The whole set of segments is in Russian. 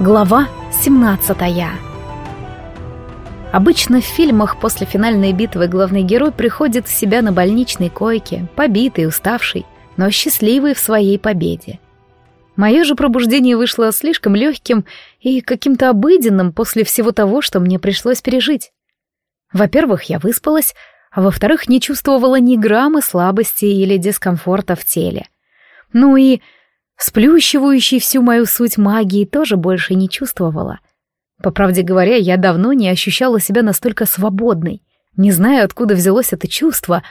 Глава 17 Обычно в фильмах после финальной битвы главный герой приходит в себя на больничной койке, побитый, уставший, но счастливый в своей победе. Мое же пробуждение вышло слишком легким и каким-то обыденным после всего того, что мне пришлось пережить. Во-первых, я выспалась, а во-вторых, не чувствовала ни грамма слабости или дискомфорта в теле. Ну и Сплющивающей всю мою суть магии тоже больше не чувствовала. По правде говоря, я давно не ощущала себя настолько свободной. Не знаю, откуда взялось это чувство,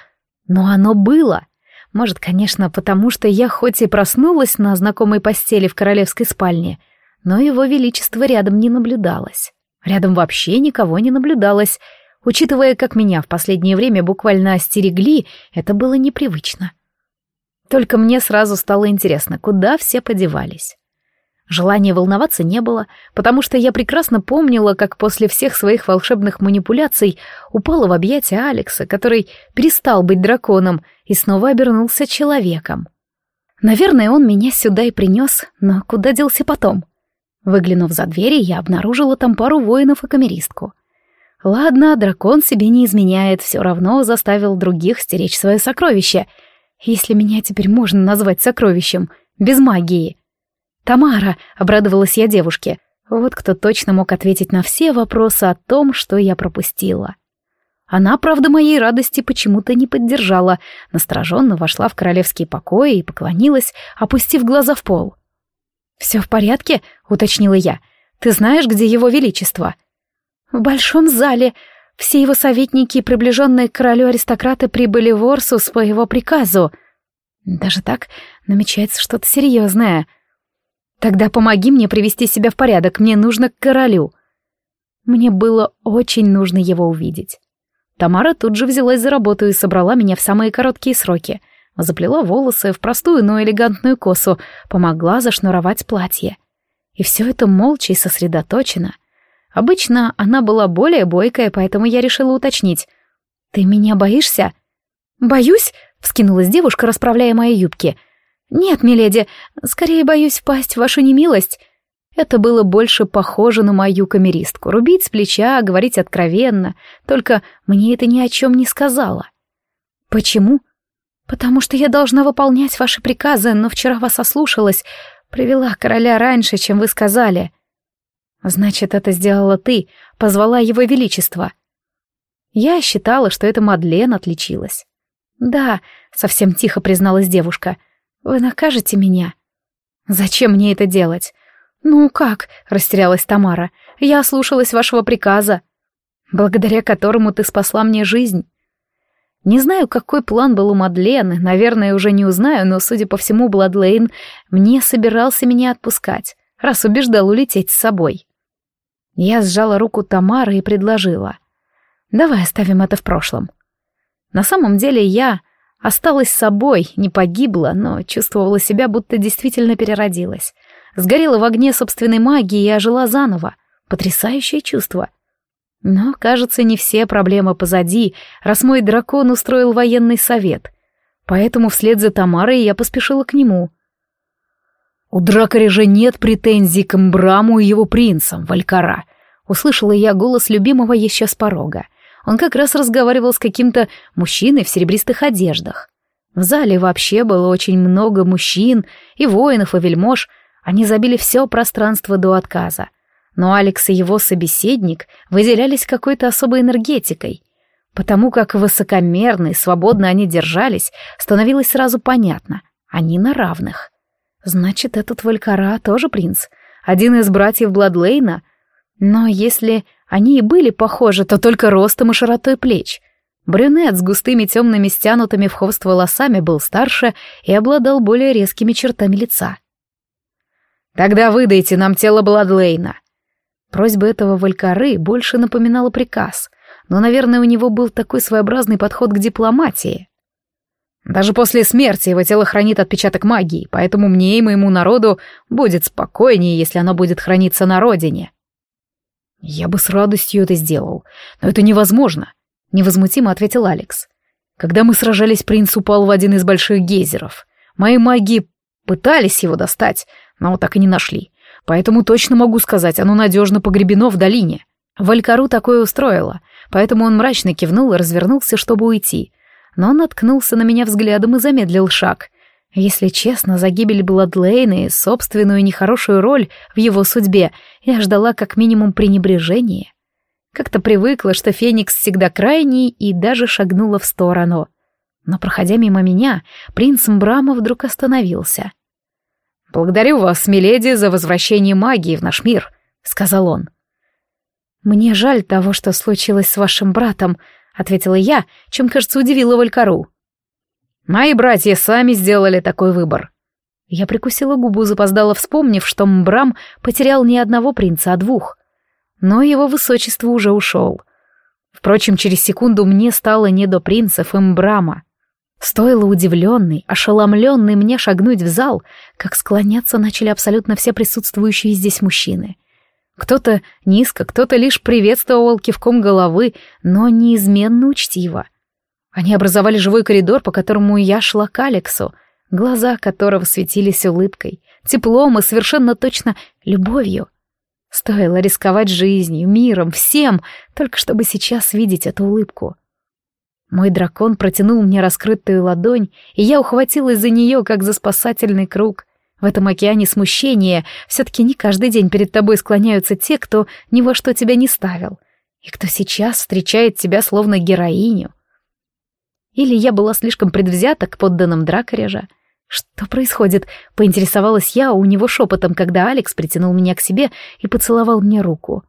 но оно было. Может, конечно, потому что я хоть и проснулась на знакомой постели в королевской спальне, но его величество рядом не наблюдалось. Рядом вообще никого не наблюдалось. Учитывая, как меня в последнее время буквально остерегли, это было непривычно. Только мне сразу стало интересно, куда все подевались. Желания волноваться не было, потому что я прекрасно помнила, как после всех своих волшебных манипуляций упала в объятия Алекса, который перестал быть драконом и снова обернулся человеком. Наверное, он меня сюда и принес, но куда делся потом? Выглянув за двери, я обнаружила там пару воинов и камеристку. Ладно, дракон себе не изменяет, все равно заставил других стеречь свое сокровище — если меня теперь можно назвать сокровищем, без магии. «Тамара», — обрадовалась я девушке, вот кто точно мог ответить на все вопросы о том, что я пропустила. Она, правда, моей радости почему-то не поддержала, настороженно вошла в королевские покои и поклонилась, опустив глаза в пол. «Все в порядке?» — уточнила я. «Ты знаешь, где его величество?» «В большом зале. Все его советники и приближенные к королю аристократы прибыли в Орсус по его приказу. Даже так намечается что-то серьезное. Тогда помоги мне привести себя в порядок, мне нужно к королю. Мне было очень нужно его увидеть. Тамара тут же взялась за работу и собрала меня в самые короткие сроки. Заплела волосы в простую, но элегантную косу, помогла зашнуровать платье. И все это молча и сосредоточенно — Обычно она была более бойкая, поэтому я решила уточнить. «Ты меня боишься?» «Боюсь?» — вскинулась девушка, расправляя мои юбки. «Нет, миледи, скорее боюсь впасть в вашу немилость». Это было больше похоже на мою камеристку. Рубить с плеча, говорить откровенно. Только мне это ни о чем не сказала. «Почему?» «Потому что я должна выполнять ваши приказы, но вчера вас ослушалась. Привела короля раньше, чем вы сказали». Значит, это сделала ты, позвала его величество. Я считала, что это Мадлен отличилась. Да, совсем тихо призналась девушка. Вы накажете меня? Зачем мне это делать? Ну как? растерялась Тамара. Я слушалась вашего приказа, благодаря которому ты спасла мне жизнь. Не знаю, какой план был у Мадлен, наверное, уже не узнаю, но, судя по всему, Бладлейн мне собирался меня отпускать, раз убеждал улететь с собой. Я сжала руку Тамары и предложила. «Давай оставим это в прошлом». На самом деле я осталась собой, не погибла, но чувствовала себя, будто действительно переродилась. Сгорела в огне собственной магии и ожила заново. Потрясающее чувство. Но, кажется, не все проблемы позади, раз мой дракон устроил военный совет. Поэтому вслед за Тамарой я поспешила к нему. «У Дракаря же нет претензий к Мбраму и его принцам, Валькара», — услышала я голос любимого еще с порога. Он как раз разговаривал с каким-то мужчиной в серебристых одеждах. В зале вообще было очень много мужчин, и воинов, и вельмож. Они забили все пространство до отказа. Но Алекс и его собеседник выделялись какой-то особой энергетикой. Потому как высокомерно и свободно они держались, становилось сразу понятно — они на равных. Значит, этот Валькара тоже принц. Один из братьев Бладлейна. Но если они и были похожи, то только ростом и широтой плеч. Брюнет с густыми темными стянутыми в хвост волосами был старше и обладал более резкими чертами лица. «Тогда выдайте нам тело Бладлейна». Просьба этого Валькары больше напоминала приказ, но, наверное, у него был такой своеобразный подход к дипломатии. Даже после смерти его тело хранит отпечаток магии, поэтому мне и моему народу будет спокойнее, если оно будет храниться на родине. Я бы с радостью это сделал, но это невозможно, невозмутимо ответил Алекс. Когда мы сражались, принц упал в один из больших гейзеров. Мои маги пытались его достать, но так и не нашли. Поэтому точно могу сказать, оно надежно погребено в долине. Валькару такое устроило, поэтому он мрачно кивнул и развернулся, чтобы уйти. Но он наткнулся на меня взглядом и замедлил шаг. Если честно, за гибель Бладлейна и собственную нехорошую роль в его судьбе я ждала как минимум пренебрежения. Как-то привыкла, что Феникс всегда крайний, и даже шагнула в сторону. Но, проходя мимо меня, принц Мбрама вдруг остановился. «Благодарю вас, миледи, за возвращение магии в наш мир», — сказал он. «Мне жаль того, что случилось с вашим братом», — ответила я, чем, кажется, удивила Валькару. «Мои братья сами сделали такой выбор». Я прикусила губу, запоздала, вспомнив, что Мбрам потерял не одного принца, а двух но его высочество уже ушел. Впрочем, через секунду мне стало не до принцев Эмбрама. Стоило удивленный, ошеломленный мне шагнуть в зал, как склоняться начали абсолютно все присутствующие здесь мужчины. Кто-то низко, кто-то лишь приветствовал кивком головы, но неизменно учтиво. Они образовали живой коридор, по которому я шла к Алексу, глаза которого светились улыбкой, теплом и совершенно точно любовью — Стоило рисковать жизнью, миром, всем, только чтобы сейчас видеть эту улыбку. Мой дракон протянул мне раскрытую ладонь, и я ухватилась за нее, как за спасательный круг. В этом океане смущения все-таки не каждый день перед тобой склоняются те, кто ни во что тебя не ставил, и кто сейчас встречает тебя словно героиню. Или я была слишком предвзята к подданным Дракорежа, «Что происходит?» — поинтересовалась я у него шепотом, когда Алекс притянул меня к себе и поцеловал мне руку.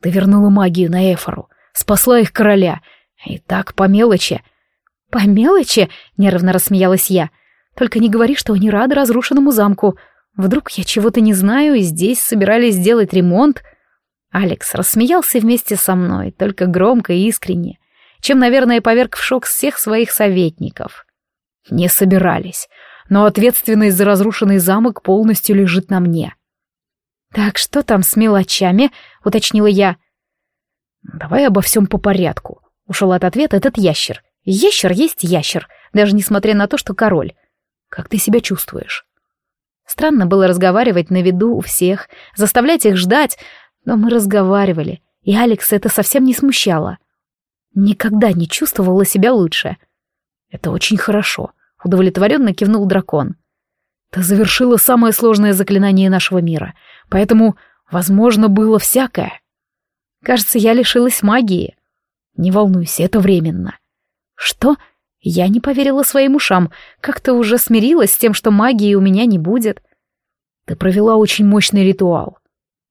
«Ты вернула магию на Эфору, спасла их короля. И так по мелочи». «По мелочи?» — нервно рассмеялась я. «Только не говори, что они рады разрушенному замку. Вдруг я чего-то не знаю, и здесь собирались сделать ремонт?» Алекс рассмеялся вместе со мной, только громко и искренне, чем, наверное, поверг в шок всех своих советников. Не собирались, но ответственность за разрушенный замок полностью лежит на мне. «Так что там с мелочами?» — уточнила я. «Давай обо всем по порядку», — ушел от ответа этот ящер. «Ящер есть ящер, даже несмотря на то, что король. Как ты себя чувствуешь?» Странно было разговаривать на виду у всех, заставлять их ждать, но мы разговаривали, и Алекс это совсем не смущало. Никогда не чувствовала себя лучше — «Это очень хорошо», — удовлетворенно кивнул дракон. «Ты завершила самое сложное заклинание нашего мира, поэтому, возможно, было всякое. Кажется, я лишилась магии. Не волнуйся, это временно». «Что?» Я не поверила своим ушам, как-то уже смирилась с тем, что магии у меня не будет. Ты провела очень мощный ритуал.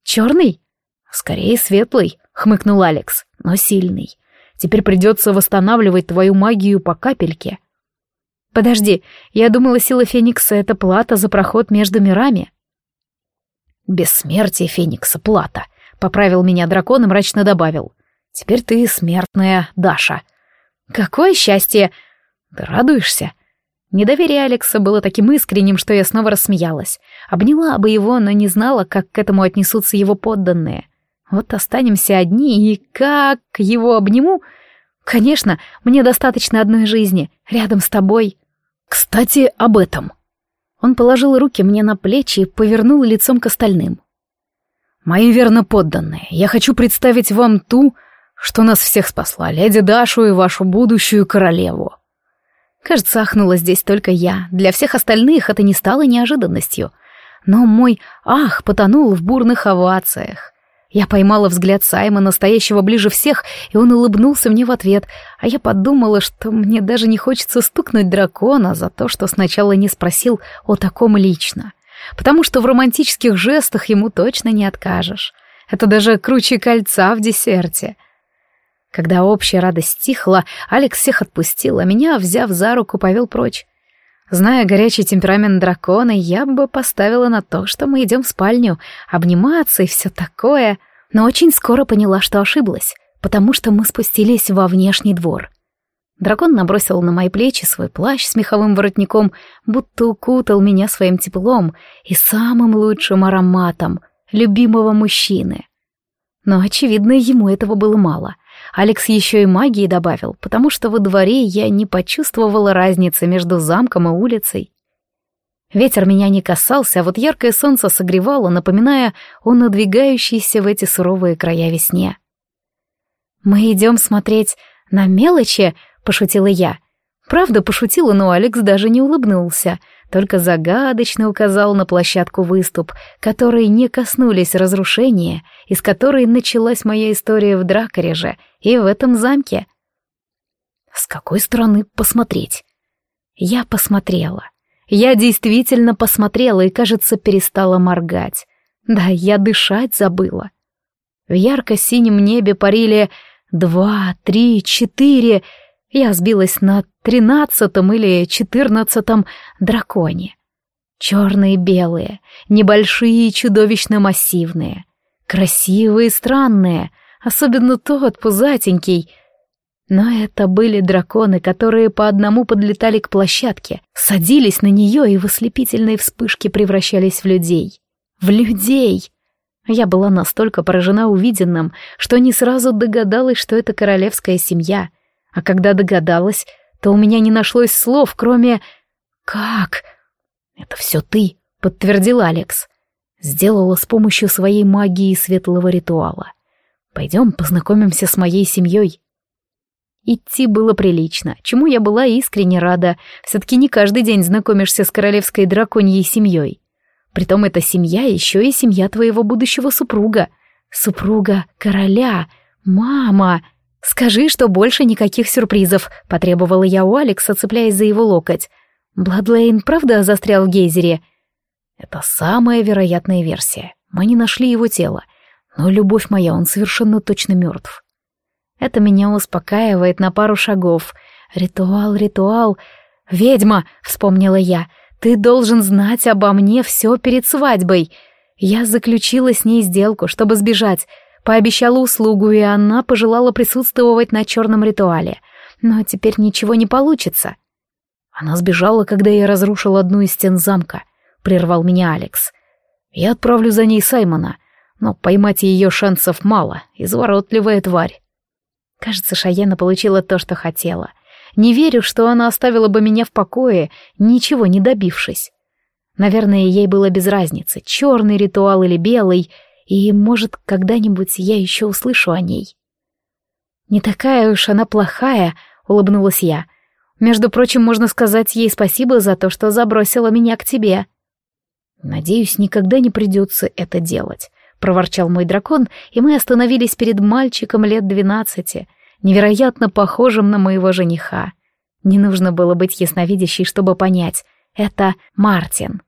Черный? Скорее светлый, хмыкнул Алекс, но сильный. Теперь придется восстанавливать твою магию по капельке. Подожди, я думала, сила Феникса — это плата за проход между мирами. Бессмертие Феникса — плата, — поправил меня дракон и мрачно добавил. Теперь ты смертная Даша. Какое счастье! Ты радуешься? Недоверие Алекса было таким искренним, что я снова рассмеялась. Обняла бы его, но не знала, как к этому отнесутся его подданные. Вот останемся одни, и как его обниму? Конечно, мне достаточно одной жизни, рядом с тобой. Кстати, об этом. Он положил руки мне на плечи и повернул лицом к остальным. Мои верно подданные, я хочу представить вам ту, что нас всех спасла, леди Дашу и вашу будущую королеву. Кажется, ахнула здесь только я. Для всех остальных это не стало неожиданностью. Но мой ах потонул в бурных овациях. Я поймала взгляд Саймона, стоящего ближе всех, и он улыбнулся мне в ответ, а я подумала, что мне даже не хочется стукнуть дракона за то, что сначала не спросил о таком лично. Потому что в романтических жестах ему точно не откажешь. Это даже круче кольца в десерте. Когда общая радость стихла, Алекс всех отпустил, а меня, взяв за руку, повел прочь. Зная горячий темперамент дракона, я бы поставила на то, что мы идем в спальню, обниматься и все такое, но очень скоро поняла, что ошиблась, потому что мы спустились во внешний двор. Дракон набросил на мои плечи свой плащ с меховым воротником, будто укутал меня своим теплом и самым лучшим ароматом любимого мужчины. Но, очевидно, ему этого было мало. Алекс еще и магии добавил, потому что во дворе я не почувствовала разницы между замком и улицей. Ветер меня не касался, а вот яркое солнце согревало, напоминая о надвигающейся в эти суровые края весне. «Мы идем смотреть на мелочи?» — пошутила я. Правда, пошутила, но Алекс даже не улыбнулся, только загадочно указал на площадку выступ, которые не коснулись разрушения, из которой началась моя история в Дракореже и в этом замке. С какой стороны посмотреть? Я посмотрела. Я действительно посмотрела и, кажется, перестала моргать. Да, я дышать забыла. В ярко-синем небе парили два, три, четыре... Я сбилась на тринадцатом или четырнадцатом драконе. Черные белые, небольшие и чудовищно массивные. Красивые и странные, особенно тот пузатенький — но это были драконы, которые по одному подлетали к площадке, садились на нее и в ослепительные вспышки превращались в людей. В людей! Я была настолько поражена увиденным, что не сразу догадалась, что это королевская семья. А когда догадалась, то у меня не нашлось слов, кроме «Как?» «Это все ты», — подтвердил Алекс. Сделала с помощью своей магии светлого ритуала. «Пойдем познакомимся с моей семьей». Идти было прилично, чему я была искренне рада. Все-таки не каждый день знакомишься с королевской драконьей семьей. Притом эта семья еще и семья твоего будущего супруга. Супруга короля. Мама! Скажи, что больше никаких сюрпризов, потребовала я у Алекса, цепляясь за его локоть. Бладлейн правда застрял в гейзере? Это самая вероятная версия. Мы не нашли его тело. Но, любовь моя, он совершенно точно мертв. Это меня успокаивает на пару шагов. Ритуал, ритуал. «Ведьма!» — вспомнила я. «Ты должен знать обо мне все перед свадьбой. Я заключила с ней сделку, чтобы сбежать. Пообещала услугу, и она пожелала присутствовать на черном ритуале. Но теперь ничего не получится». Она сбежала, когда я разрушил одну из стен замка. Прервал меня Алекс. Я отправлю за ней Саймона, но поймать ее шансов мало, изворотливая тварь. Кажется, Шаена получила то, что хотела. Не верю, что она оставила бы меня в покое, ничего не добившись. Наверное, ей было без разницы, черный ритуал или белый, и, может, когда-нибудь я еще услышу о ней. «Не такая уж она плохая», — улыбнулась я. «Между прочим, можно сказать ей спасибо за то, что забросила меня к тебе». «Надеюсь, никогда не придется это делать проворчал мой дракон, и мы остановились перед мальчиком лет двенадцати, невероятно похожим на моего жениха. Не нужно было быть ясновидящей, чтобы понять. Это Мартин.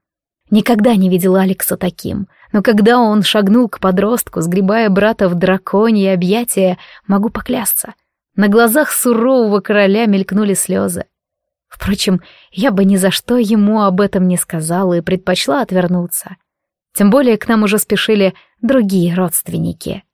Никогда не видел Алекса таким, но когда он шагнул к подростку, сгребая брата в драконье объятия, могу поклясться. На глазах сурового короля мелькнули слезы. Впрочем, я бы ни за что ему об этом не сказала и предпочла отвернуться. Тем более к нам уже спешили другие родственники.